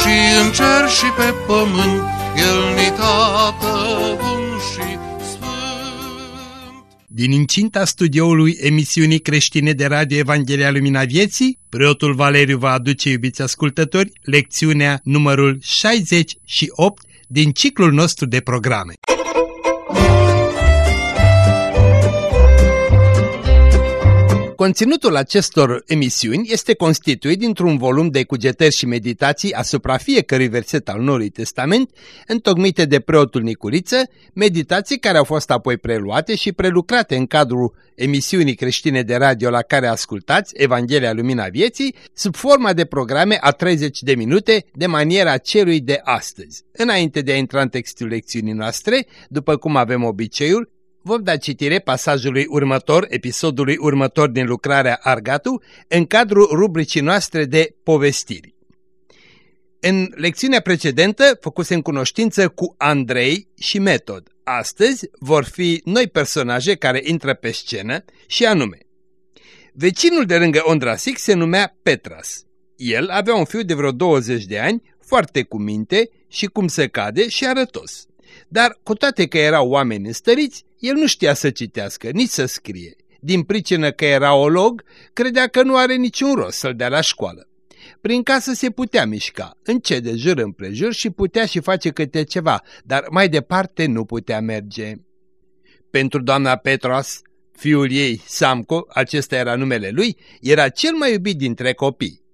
și în cer și pe pământ, El ni tată bun și sfânt. Din incinta studioului emisiunii creștine de radio Evanghelia Lumina Vieții, preotul Valeriu va aduce, iubiți ascultători, lecțiunea numărul 68 din ciclul nostru de programe. Conținutul acestor emisiuni este constituit dintr-un volum de cugetări și meditații asupra fiecărui verset al Noului Testament, întocmite de preotul Nicuriță, meditații care au fost apoi preluate și prelucrate în cadrul emisiunii creștine de radio la care ascultați, Evanghelia Lumina Vieții, sub forma de programe a 30 de minute, de maniera celui de astăzi. Înainte de a intra în textul lecțiunii noastre, după cum avem obiceiul, vom da citire pasajului următor, episodului următor din lucrarea Argatu, în cadrul rubricii noastre de povestiri. În lecțiunea precedentă făcusem cunoștință cu Andrei și Metod. Astăzi vor fi noi personaje care intră pe scenă și anume. Vecinul de lângă Ondrasic se numea Petras. El avea un fiu de vreo 20 de ani, foarte cu minte și cum se cade și arătos. Dar cu toate că erau oameni înstăriți, el nu știa să citească, nici să scrie. Din pricină că era olog, credea că nu are niciun rost să-l dea la școală. Prin casă se putea mișca, încet de jur împrejur și putea și face câte ceva, dar mai departe nu putea merge. Pentru doamna Petros, fiul ei, Samco, acesta era numele lui, era cel mai iubit dintre copii.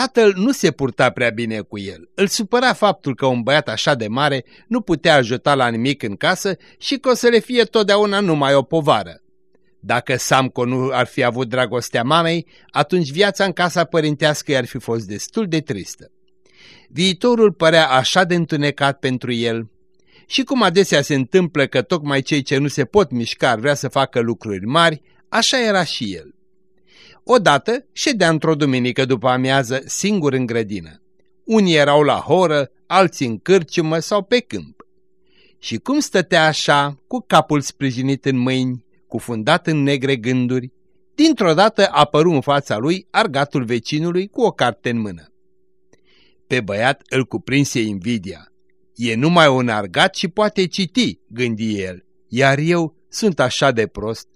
Tatăl nu se purta prea bine cu el. Îl supăra faptul că un băiat așa de mare nu putea ajuta la nimic în casă și că o să le fie totdeauna numai o povară. Dacă Samco nu ar fi avut dragostea mamei, atunci viața în casa părintească i-ar fi fost destul de tristă. Viitorul părea așa de întunecat pentru el. Și cum adesea se întâmplă că tocmai cei ce nu se pot mișca ar vrea să facă lucruri mari, așa era și el. Odată ședea într-o duminică după amiază singur în grădină. Unii erau la horă, alții în cârciumă sau pe câmp. Și cum stătea așa, cu capul sprijinit în mâini, cufundat în negre gânduri, dintr-o dată apăru în fața lui argatul vecinului cu o carte în mână. Pe băiat îl cuprinse invidia. E numai un argat și poate citi, gândi el, iar eu sunt așa de prost.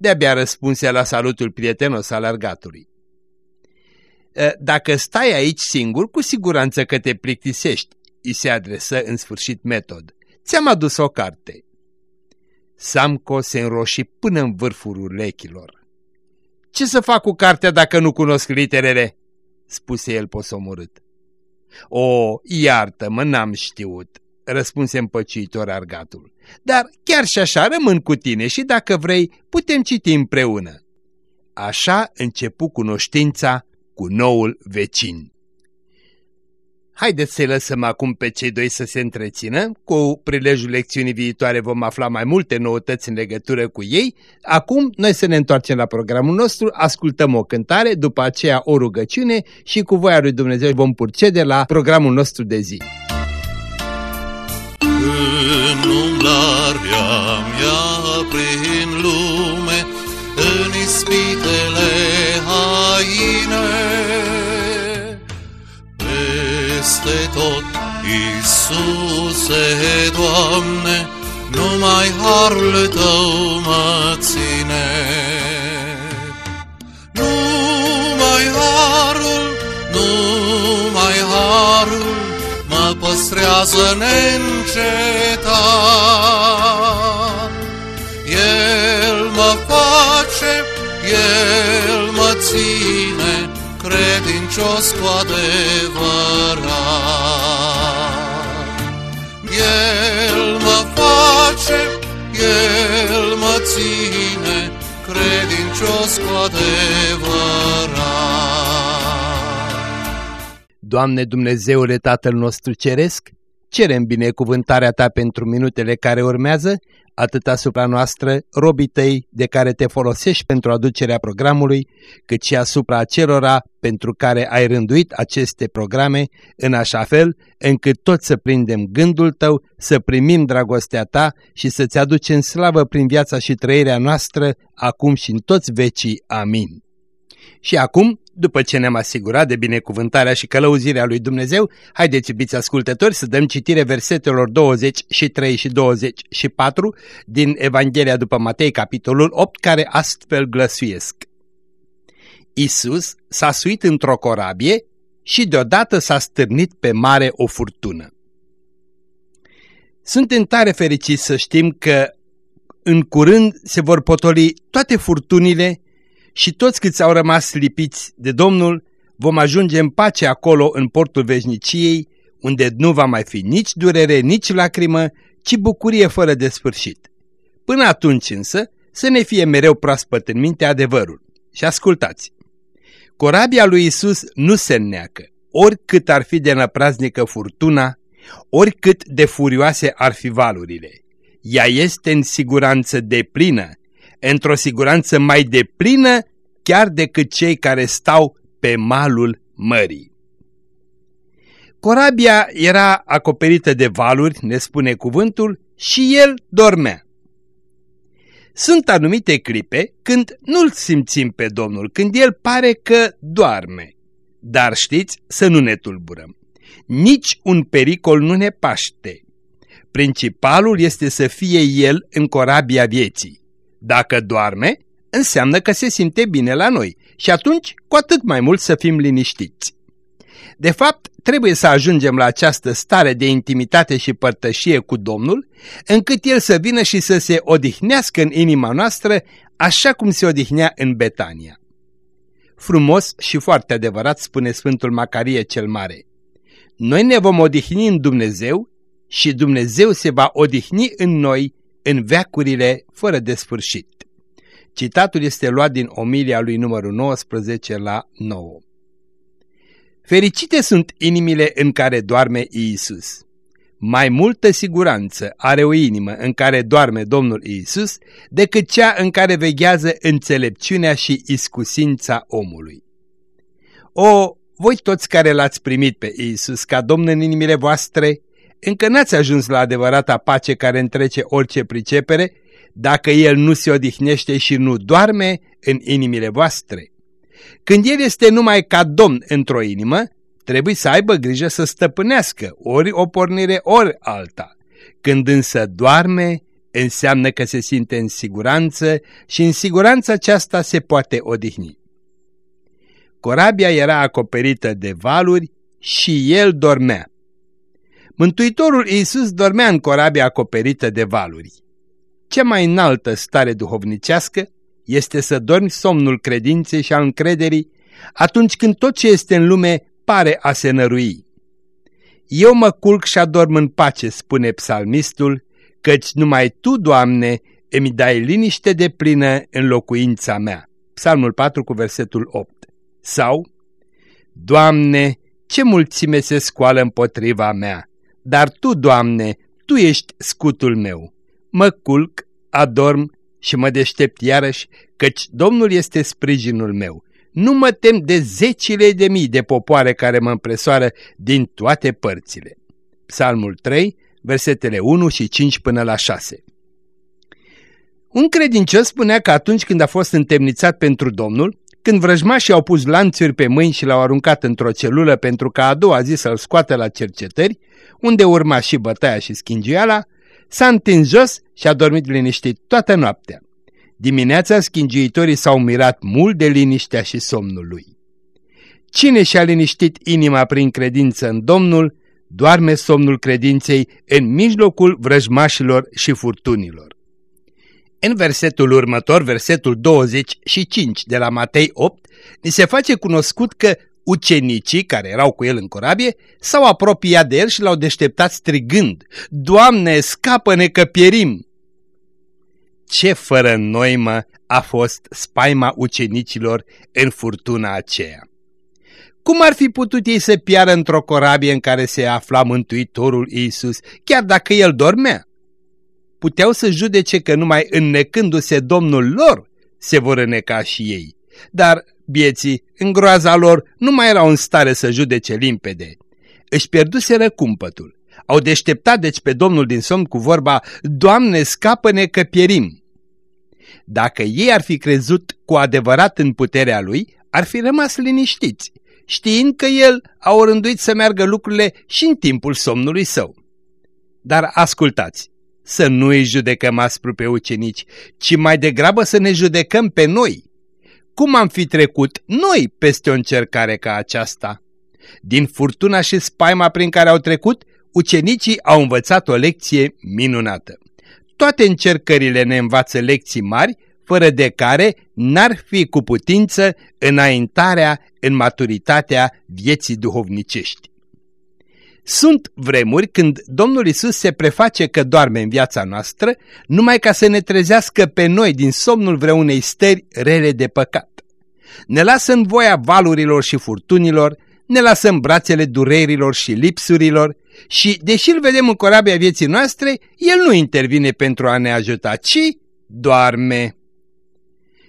De-abia răspunse la salutul prietenos al argatului. Dacă stai aici singur, cu siguranță că te plictisești, îi se adresă în sfârșit metod. Ți-am adus o carte. Samco se înroși până în vârful urechilor. Ce să fac cu cartea dacă nu cunosc literele?" spuse el posomorât. O, iartă-mă, n-am știut," răspunse împăciitor argatul. Dar chiar și așa rămân cu tine și dacă vrei, putem citi împreună. Așa începu cunoștința cu noul vecin. Haideți să-i lăsăm acum pe cei doi să se întrețină. Cu prilejul lecțiunii viitoare vom afla mai multe noutăți în legătură cu ei. Acum noi să ne întoarcem la programul nostru, ascultăm o cântare, după aceea o rugăciune și cu voia lui Dumnezeu vom purcede la programul nostru de zi. În umblarea mea prin lume, în ispitele haine, peste tot, Iisuse, Doamne, numai harul Tău mă ține. Numai harul, păstrează neîncetat. El mă face, El mă ține, credincios cu adevărat. El mă face, El mă ține, credincios cu adevărat. Doamne Dumnezeule Tatăl nostru Ceresc, cerem binecuvântarea Ta pentru minutele care urmează, atât asupra noastră, robii Tăi, de care Te folosești pentru aducerea programului, cât și asupra acelora pentru care ai rânduit aceste programe, în așa fel încât toți să prindem gândul Tău, să primim dragostea Ta și să-ți aducem slavă prin viața și trăirea noastră, acum și în toți vecii. Amin. Și acum, după ce ne-am asigurat de binecuvântarea și călăuzirea lui Dumnezeu, haideți, iubiți ascultători, să dăm citire versetelor 23 și 24 din Evanghelia după Matei, capitolul 8, care astfel glăsuiesc. Isus s-a suit într-o corabie și deodată s-a stârnit pe mare o furtună. Suntem tare fericiți să știm că în curând se vor potoli toate furtunile și toți câți au rămas lipiți de Domnul vom ajunge în pace acolo în portul veșniciei, unde nu va mai fi nici durere, nici lacrimă, ci bucurie fără de sfârșit. Până atunci însă, să ne fie mereu proaspăt în minte adevărul. Și ascultați! Corabia lui Isus nu se neacă, oricât ar fi de năpraznică furtuna, oricât de furioase ar fi valurile. Ea este în siguranță de plină într-o siguranță mai deplină chiar decât cei care stau pe malul mării. Corabia era acoperită de valuri, ne spune cuvântul, și el dormea. Sunt anumite clipe când nu-l simțim pe Domnul, când el pare că doarme. Dar știți să nu ne tulburăm. Nici un pericol nu ne paște. Principalul este să fie el în corabia vieții. Dacă doarme, înseamnă că se simte bine la noi și atunci cu atât mai mult să fim liniștiți. De fapt, trebuie să ajungem la această stare de intimitate și părtășie cu Domnul, încât El să vină și să se odihnească în inima noastră, așa cum se odihnea în Betania. Frumos și foarte adevărat spune Sfântul Macarie cel Mare. Noi ne vom odihni în Dumnezeu și Dumnezeu se va odihni în noi în veacurile fără de sfârșit. Citatul este luat din omilia lui numărul 19 la 9. Fericite sunt inimile în care doarme Iisus. Mai multă siguranță are o inimă în care doarme Domnul Iisus decât cea în care veghează înțelepciunea și iscusința omului. O, voi toți care l-ați primit pe Iisus ca Domn în inimile voastre, încă n-ați ajuns la adevărata pace care întrece orice pricepere, dacă El nu se odihnește și nu doarme în inimile voastre. Când El este numai ca Domn într-o inimă, trebuie să aibă grijă să stăpânească ori o pornire, ori alta. Când însă doarme, înseamnă că se simte în siguranță și în siguranța aceasta se poate odihni. Corabia era acoperită de valuri și el dormea. Mântuitorul Iisus dormea în corabia acoperită de valuri. Cea mai înaltă stare duhovnicească este să dormi somnul credinței și al încrederii atunci când tot ce este în lume pare a se nărui. Eu mă culc și adorm în pace, spune psalmistul, căci numai Tu, Doamne, îmi dai liniște de plină în locuința mea. Psalmul 4 cu versetul 8. Sau, Doamne, ce mulțime se scoală împotriva mea, dar Tu, Doamne, Tu ești scutul meu. Mă culc, adorm și mă deștept iarăși, căci Domnul este sprijinul meu. Nu mă tem de zecile de mii de popoare care mă împresoară din toate părțile. Psalmul 3, versetele 1 și 5 până la 6 Un credincios spunea că atunci când a fost întemnițat pentru Domnul, când vrăjmașii au pus lanțuri pe mâini și l-au aruncat într-o celulă pentru ca a doua zi să-l scoată la cercetări, unde urma și bătaia și schingiala, s-a întins jos și a dormit liniștit toată noaptea. Dimineața schingiitorii s-au mirat mult de liniștea și somnul lui. Cine și-a liniștit inima prin credință în Domnul, doarme somnul credinței în mijlocul vrăjmașilor și furtunilor. În versetul următor, versetul 25 de la Matei 8, ni se face cunoscut că Ucenicii, care erau cu el în corabie, s-au apropiat de el și l-au deșteptat strigând, Doamne, scapă-ne că pierim! Ce fără noimă a fost spaima ucenicilor în furtuna aceea! Cum ar fi putut ei să piară într-o corabie în care se afla Mântuitorul Iisus, chiar dacă el dormea? Puteau să judece că numai înnecându-se Domnul lor se vor înneca și ei. Dar bieții, în groaza lor, nu mai erau în stare să judece limpede. Își pierduseră cumpătul. Au deșteptat deci pe Domnul din somn cu vorba, Doamne, scapă-ne că pierim. Dacă ei ar fi crezut cu adevărat în puterea lui, ar fi rămas liniștiți, știind că el a orânduit să meargă lucrurile și în timpul somnului său. Dar ascultați, să nu îi judecăm aspru pe ucenici, ci mai degrabă să ne judecăm pe noi. Cum am fi trecut noi peste o încercare ca aceasta? Din furtuna și spaima prin care au trecut, ucenicii au învățat o lecție minunată. Toate încercările ne învață lecții mari, fără de care n-ar fi cu putință înaintarea în maturitatea vieții duhovnicești. Sunt vremuri când Domnul Isus se preface că doarme în viața noastră numai ca să ne trezească pe noi din somnul vreunei stări rele de păcat. Ne lasă în voia valurilor și furtunilor, ne lasă în brațele durerilor și lipsurilor și, deși îl vedem în corabia vieții noastre, el nu intervine pentru a ne ajuta, ci doarme.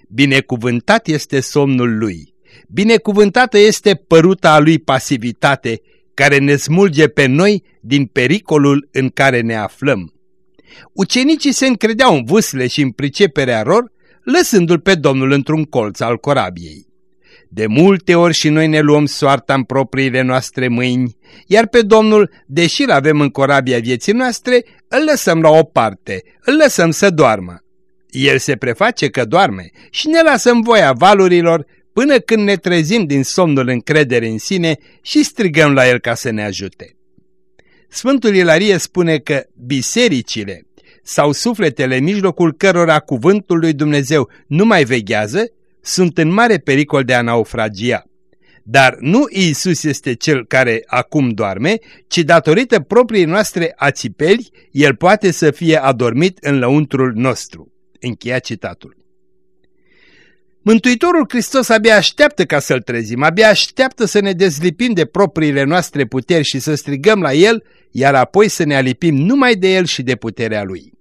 Binecuvântat este somnul lui, binecuvântată este păruta lui pasivitate, care ne smulge pe noi din pericolul în care ne aflăm. Ucenicii se încredeau în vâsle și în priceperea lor, lăsându-l pe Domnul într-un colț al corabiei. De multe ori și noi ne luăm soarta în propriile noastre mâini, iar pe Domnul, deși îl avem în corabia vieții noastre, îl lăsăm la o parte, îl lăsăm să doarmă. El se preface că doarme și ne lasă în voia valurilor până când ne trezim din somnul încredere în sine și strigăm la el ca să ne ajute. Sfântul Ilarie spune că bisericile sau sufletele în mijlocul cărora cuvântul lui Dumnezeu nu mai veghează, sunt în mare pericol de a naufragia. Dar nu Iisus este cel care acum doarme, ci datorită propriei noastre ațipeli, El poate să fie adormit în lăuntrul nostru. Încheia citatul. Mântuitorul Hristos abia așteaptă ca să-L trezim, abia așteaptă să ne dezlipim de propriile noastre puteri și să strigăm la El, iar apoi să ne alipim numai de El și de puterea Lui.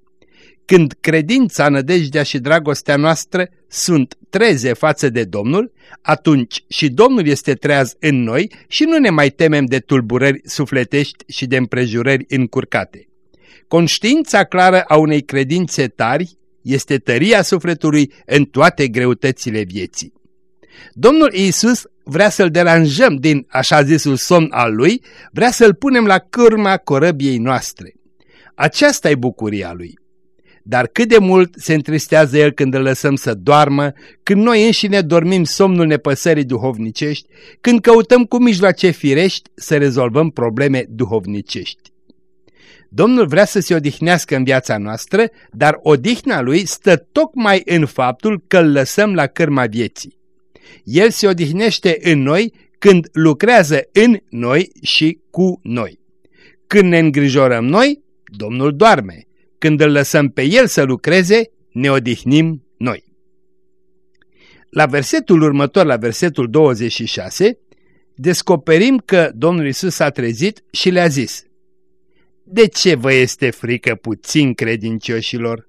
Când credința, nădejdea și dragostea noastră sunt treze față de Domnul, atunci și Domnul este treaz în noi și nu ne mai temem de tulburări sufletești și de împrejurări încurcate. Conștiința clară a unei credințe tari este tăria sufletului în toate greutățile vieții. Domnul Iisus vrea să-L deranjăm din așa zisul somn al Lui, vrea să-L punem la cârma corăbiei noastre. Aceasta e bucuria Lui. Dar cât de mult se întristează El când îl lăsăm să doarmă, când noi înșine dormim somnul nepăsării duhovnicești, când căutăm cu mijloace firești să rezolvăm probleme duhovnicești. Domnul vrea să se odihnească în viața noastră, dar odihna Lui stă tocmai în faptul că îl lăsăm la cârma vieții. El se odihnește în noi când lucrează în noi și cu noi. Când ne îngrijorăm noi, Domnul doarme. Când îl lăsăm pe El să lucreze, ne odihnim noi. La versetul următor, la versetul 26, descoperim că Domnul Isus a trezit și le-a zis De ce vă este frică puțin credincioșilor?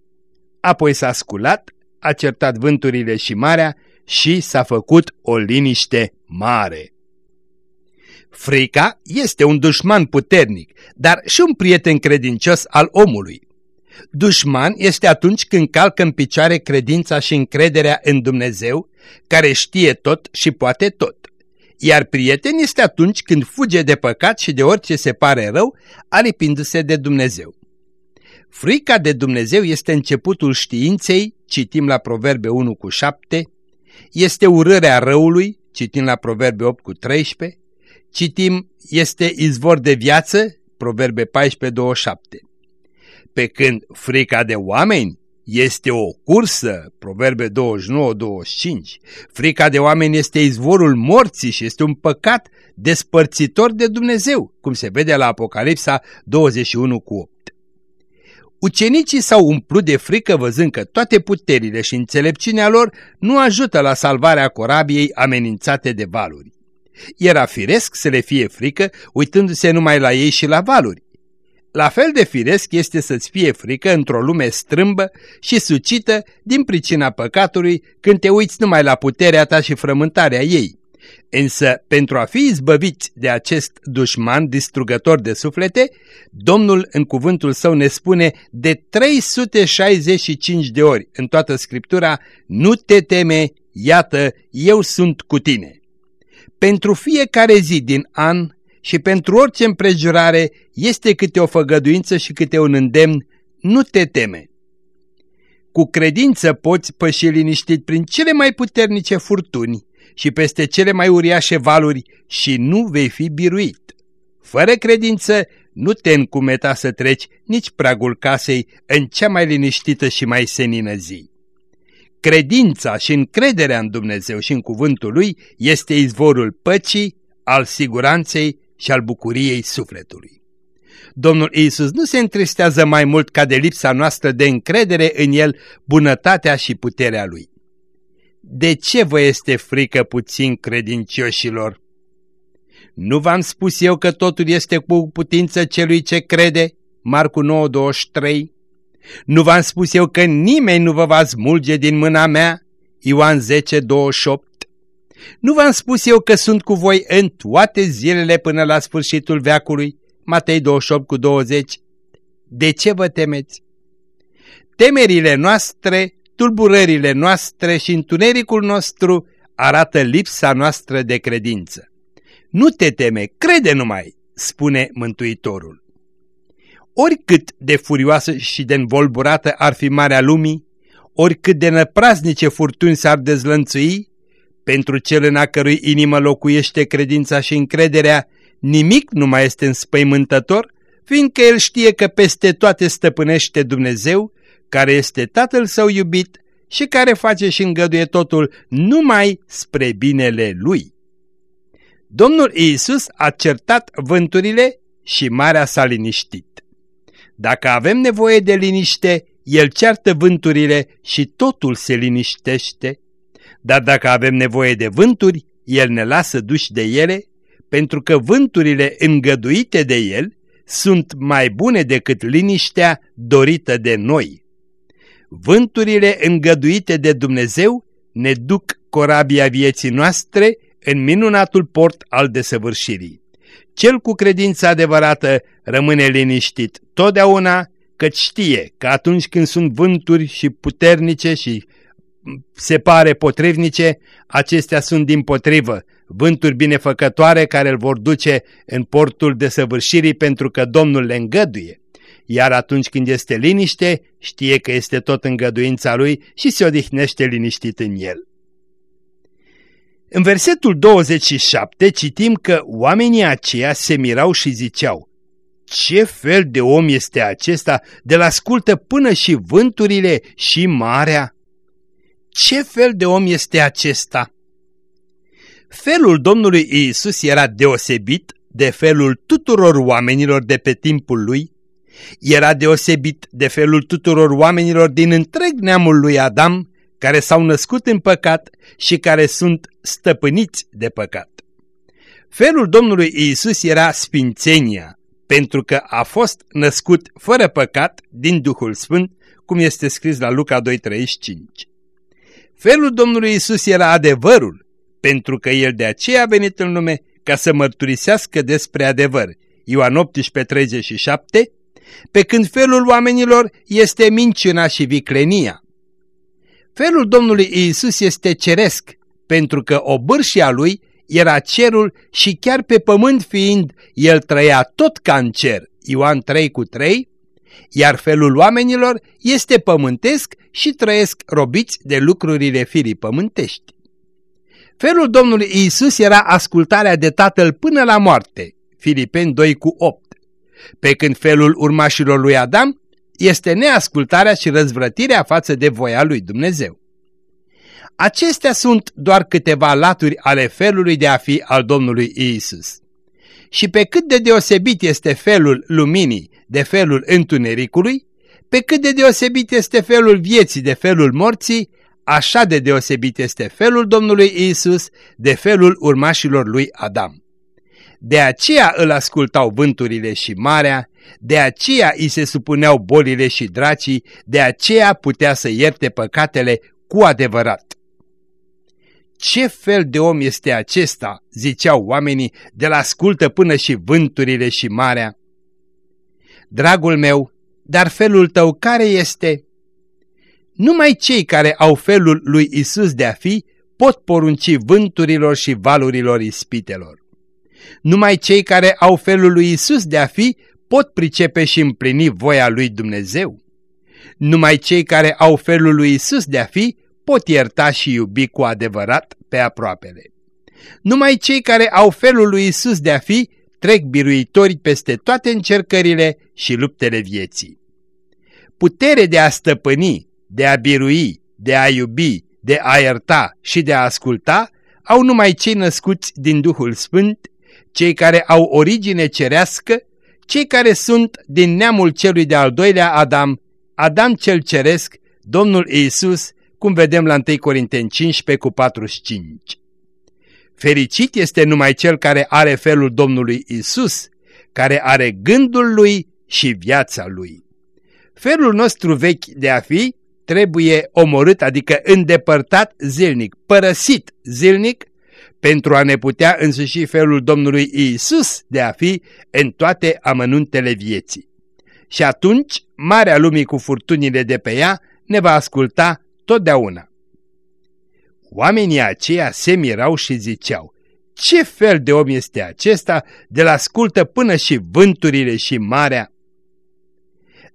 Apoi s-a sculat, a certat vânturile și marea și s-a făcut o liniște mare. Frica este un dușman puternic, dar și un prieten credincios al omului. Dușman este atunci când calcă în picioare credința și încrederea în Dumnezeu, care știe tot și poate tot. Iar prieten este atunci când fuge de păcat și de orice se pare rău, alipindu-se de Dumnezeu. Frica de Dumnezeu este începutul științei, citim la Proverbe 1 cu 7, este urârea răului, citim la Proverbe 8 cu 13, citim este izvor de viață, Proverbe 14, 27 pe când frica de oameni este o cursă, proverbe 29-25. Frica de oameni este izvorul morții și este un păcat despărțitor de Dumnezeu, cum se vede la Apocalipsa 21 cu 8. Ucenicii s-au umplut de frică văzând că toate puterile și înțelepciunea lor nu ajută la salvarea corabiei amenințate de valuri. Era firesc să le fie frică, uitându-se numai la ei și la valuri. La fel de firesc este să-ți fie frică într-o lume strâmbă și sucită din pricina păcatului când te uiți numai la puterea ta și frământarea ei. Însă, pentru a fi izbăviți de acest dușman distrugător de suflete, Domnul în cuvântul său ne spune de 365 de ori în toată Scriptura, nu te teme, iată, eu sunt cu tine. Pentru fiecare zi din an și pentru orice împrejurare este câte o făgăduință și câte un îndemn, nu te teme. Cu credință poți păși liniștit prin cele mai puternice furtuni și peste cele mai uriașe valuri și nu vei fi biruit. Fără credință nu te încumeta să treci nici pragul casei în cea mai liniștită și mai senină zi. Credința și încrederea în Dumnezeu și în cuvântul Lui este izvorul păcii, al siguranței și al bucuriei sufletului. Domnul Iisus nu se întristează mai mult ca de lipsa noastră de încredere în El, bunătatea și puterea Lui. De ce vă este frică puțin credincioșilor? Nu v-am spus eu că totul este cu putință celui ce crede? Marcu 9:23. Nu v-am spus eu că nimeni nu vă va smulge din mâna mea? Ioan 10:28. Nu v-am spus eu că sunt cu voi în toate zilele până la sfârșitul veacului? Matei 28 cu 20. De ce vă temeți? Temerile noastre, tulburările noastre și întunericul nostru arată lipsa noastră de credință. Nu te teme, crede numai, spune Mântuitorul. Oricât de furioasă și de învolburată ar fi marea lumii, oricât de năpraznice furtuni s-ar dezlănțui, pentru cel în a cărui inimă locuiește credința și încrederea, nimic nu mai este înspăimântător, fiindcă el știe că peste toate stăpânește Dumnezeu, care este Tatăl său iubit și care face și îngăduie totul numai spre binele lui. Domnul Iisus a certat vânturile și marea s-a liniștit. Dacă avem nevoie de liniște, El ceartă vânturile și totul se liniștește. Dar dacă avem nevoie de vânturi, El ne lasă duși de ele, pentru că vânturile îngăduite de El sunt mai bune decât liniștea dorită de noi. Vânturile îngăduite de Dumnezeu ne duc corabia vieții noastre în minunatul port al desăvârșirii. Cel cu credință adevărată rămâne liniștit totdeauna, căci știe că atunci când sunt vânturi și puternice și se pare potrivnice, acestea sunt din potrivă, vânturi binefăcătoare care îl vor duce în portul desăvârșirii pentru că Domnul le îngăduie. Iar atunci când este liniște, știe că este tot îngăduința lui și se odihnește liniștit în el. În versetul 27 citim că oamenii aceia se mirau și ziceau Ce fel de om este acesta de la ascultă până și vânturile și marea? Ce fel de om este acesta? Felul Domnului Iisus era deosebit de felul tuturor oamenilor de pe timpul lui, era deosebit de felul tuturor oamenilor din întreg neamul lui Adam, care s-au născut în păcat și care sunt stăpâniți de păcat. Felul Domnului Iisus era sfințenia, pentru că a fost născut fără păcat din Duhul Sfânt, cum este scris la Luca 2.35. Felul Domnului Iisus era adevărul, pentru că El de aceea a venit în lume ca să mărturisească despre adevăr. Ioan 18.37 pe când felul oamenilor este minciuna și viclenia. Felul Domnului Iisus este ceresc, pentru că obârșia lui era cerul și chiar pe pământ fiind, el trăia tot ca în cer, Ioan 3 cu 3, iar felul oamenilor este pământesc și trăiesc robiți de lucrurile firii pământești. Felul Domnului Iisus era ascultarea de Tatăl până la moarte, Filipeni 2 cu 8, pe când felul urmașilor lui Adam este neascultarea și răzvrătirea față de voia lui Dumnezeu. Acestea sunt doar câteva laturi ale felului de a fi al Domnului Isus. Și pe cât de deosebit este felul luminii de felul întunericului, pe cât de deosebit este felul vieții de felul morții, Așa de deosebit este felul Domnului Isus de felul urmașilor lui Adam. De aceea îl ascultau vânturile și marea, de aceea îi se supuneau bolile și dracii, de aceea putea să ierte păcatele cu adevărat. Ce fel de om este acesta, ziceau oamenii, de la ascultă până și vânturile și marea? Dragul meu, dar felul tău care este? Numai cei care au felul lui Isus de a fi pot porunci vânturilor și valurilor ispitelor. Numai cei care au felul lui Isus de a fi pot pricepe și împlini voia lui Dumnezeu. Numai cei care au felul lui Isus de a fi pot ierta și iubi cu adevărat pe aproapele. Numai cei care au felul lui Isus de a fi trec biruitori peste toate încercările și luptele vieții. Putere de a stăpâni, de a birui, de a iubi, de a ierta și de a asculta au numai cei născuți din Duhul Sfânt, cei care au origine cerească, cei care sunt din neamul celui de-al doilea Adam, Adam cel ceresc, Domnul Iisus, cum vedem la 1 Corinteni 15 cu 45. Fericit este numai cel care are felul Domnului Isus, care are gândul lui și viața lui. Felul nostru vechi de a fi trebuie omorât, adică îndepărtat zilnic, părăsit zilnic, pentru a ne putea însuși felul Domnului Isus de a fi în toate amănuntele vieții. Și atunci, marea lumii cu furtunile de pe ea ne va asculta totdeauna. Oamenii aceia se mirau și ziceau, ce fel de om este acesta de la ascultă până și vânturile și marea?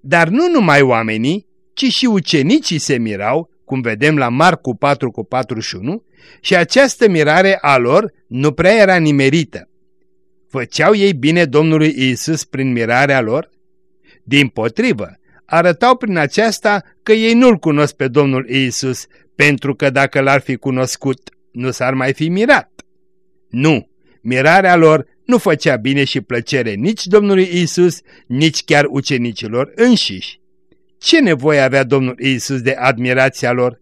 Dar nu numai oamenii, ci și ucenicii se mirau, cum vedem la Marcu 4 cu 41, și această mirare a lor nu prea era nimerită. Făceau ei bine Domnului Isus prin mirarea lor? Din potrivă, arătau prin aceasta că ei nu-L cunosc pe Domnul Isus, pentru că dacă l-ar fi cunoscut, nu s-ar mai fi mirat. Nu, mirarea lor nu făcea bine și plăcere nici Domnului Isus, nici chiar ucenicilor înșiși. Ce nevoie avea Domnul Isus de admirația lor?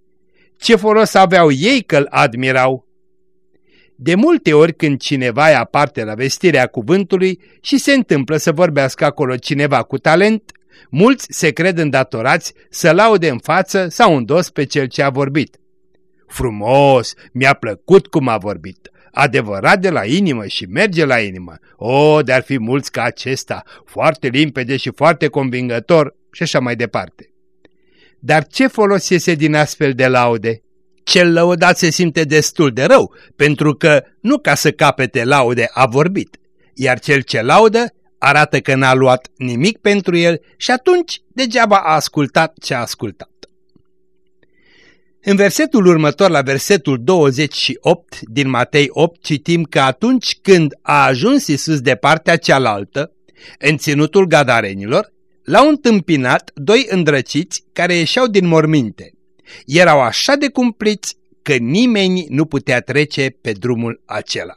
Ce folos aveau ei că îl admirau? De multe ori când cineva ia parte la vestirea cuvântului și se întâmplă să vorbească acolo cineva cu talent, mulți se cred îndatorați să laude în față sau în dos pe cel ce a vorbit. Frumos, mi-a plăcut cum a vorbit, adevărat de la inimă și merge la inimă. O, de-ar fi mulți ca acesta, foarte limpede și foarte convingător și așa mai departe. Dar ce folos iese din astfel de laude? Cel lăudat se simte destul de rău, pentru că nu ca să capete laude a vorbit, iar cel ce laudă arată că n-a luat nimic pentru el și atunci degeaba a ascultat ce a ascultat. În versetul următor, la versetul 28 din Matei 8, citim că atunci când a ajuns Isus de partea cealaltă, în ținutul gadarenilor, l-au întâmpinat doi îndrăciți care ieșeau din morminte. Erau așa de cumpliți că nimeni nu putea trece pe drumul acela.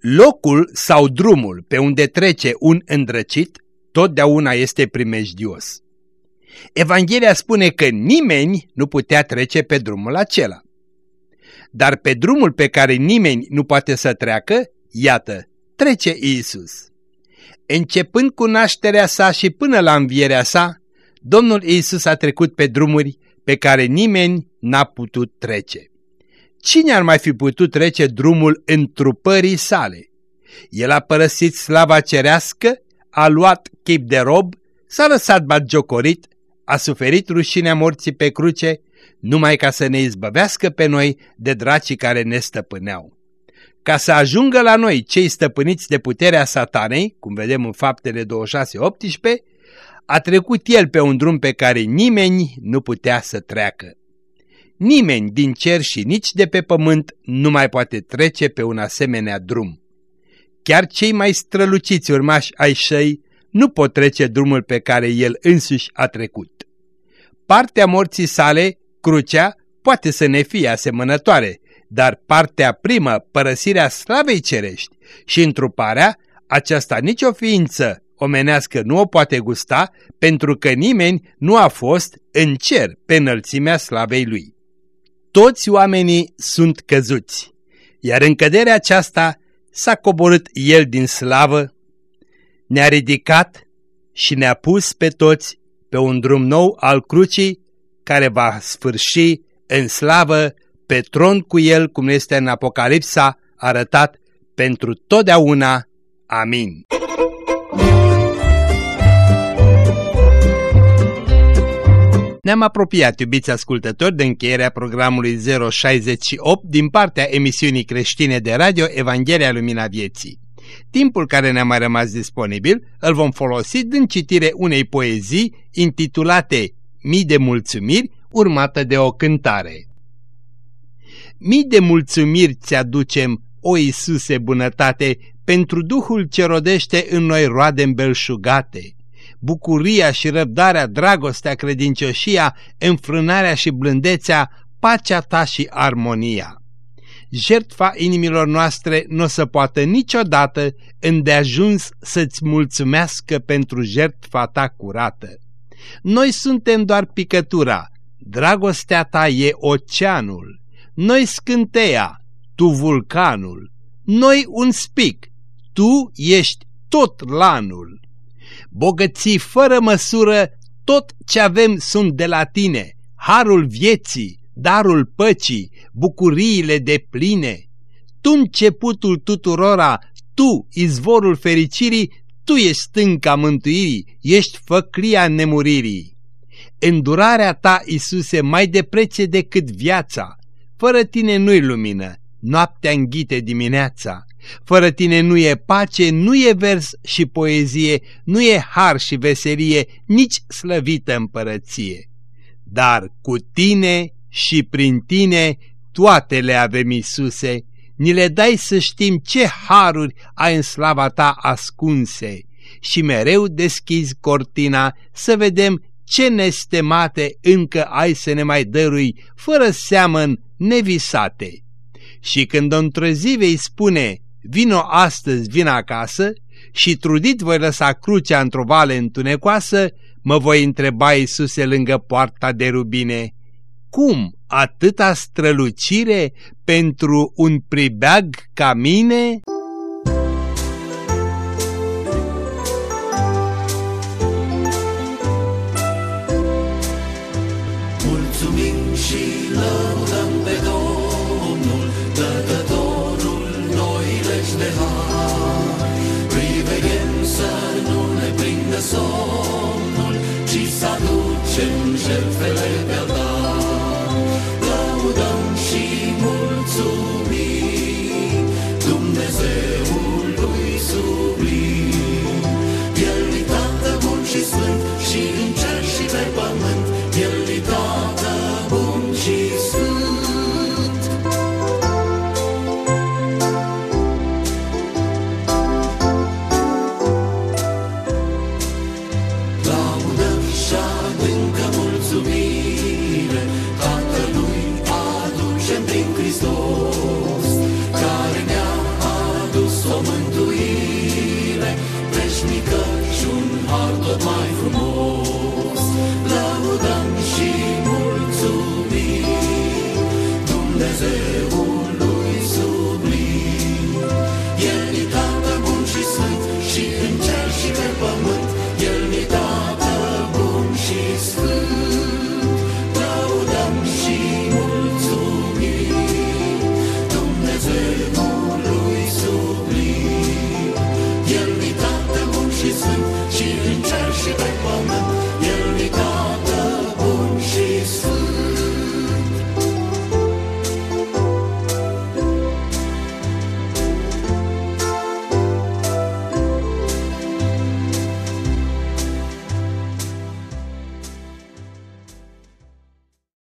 Locul sau drumul pe unde trece un îndrăcit totdeauna este primejdios. Evanghelia spune că nimeni nu putea trece pe drumul acela. Dar pe drumul pe care nimeni nu poate să treacă, iată, trece Iisus. Începând cu nașterea sa și până la învierea sa, Domnul Iisus a trecut pe drumuri pe care nimeni n-a putut trece. Cine ar mai fi putut trece drumul întrupării sale? El a părăsit slava cerească, a luat chip de rob, s-a lăsat batjocorit, a suferit rușinea morții pe cruce, numai ca să ne izbăvească pe noi de dracii care ne stăpâneau. Ca să ajungă la noi cei stăpâniți de puterea satanei, cum vedem în faptele 26-18, a trecut el pe un drum pe care nimeni nu putea să treacă. Nimeni din cer și nici de pe pământ nu mai poate trece pe un asemenea drum. Chiar cei mai străluciți urmași ai șăi nu pot trece drumul pe care el însuși a trecut. Partea morții sale, crucea, poate să ne fie asemănătoare, dar partea primă, părăsirea slavei cerești și întruparea, aceasta nicio ființă omenească nu o poate gusta pentru că nimeni nu a fost în cer pe înălțimea slavei lui. Toți oamenii sunt căzuți, iar în căderea aceasta s-a coborât El din slavă, ne-a ridicat și ne-a pus pe toți pe un drum nou al crucii care va sfârși în slavă pe tron cu El, cum este în Apocalipsa arătat pentru totdeauna. Amin. Ne-am apropiat, iubiți ascultători, de încheierea programului 068 din partea emisiunii creștine de radio Evanghelia Lumina Vieții. Timpul care ne-a mai rămas disponibil îl vom folosi din citire unei poezii intitulate Mii de mulțumiri, urmată de o cântare. Mii de mulțumiri ți-aducem, o Iisuse bunătate, pentru Duhul ce rodește în noi roade îmbelșugate bucuria și răbdarea, dragostea, credincioșia, înfrânarea și blândețea, pacea ta și armonia. Jertfa inimilor noastre nu o să poată niciodată îndeajuns să-ți mulțumească pentru jertfa ta curată. Noi suntem doar picătura, dragostea ta e oceanul, noi scânteia, tu vulcanul, noi un spic, tu ești tot lanul bogății fără măsură, tot ce avem sunt de la tine, harul vieții, darul păcii, bucuriile de pline. Tu începutul tuturora, tu, izvorul fericirii, tu ești stânca mântuirii, ești făclia nemuririi. Îndurarea ta, Isuse, mai de prețe decât viața. Fără tine nu-i lumină, noaptea înghite dimineața. Fără tine nu e pace, nu e vers și poezie, nu e har și veselie, nici slăvită împărăție. Dar cu tine și prin tine toate le avem, Iisuse, ni le dai să știm ce haruri ai în slava ta ascunse și mereu deschizi cortina să vedem ce nestemate încă ai să ne mai dărui, fără seamăn nevisate. Și când o zi vei spune, vino astăzi, vin acasă și trudit voi lăsa crucea într-o vale întunecoasă, mă voi întreba Iisuse lângă poarta de rubine, cum atâta strălucire pentru un pribeag ca mine?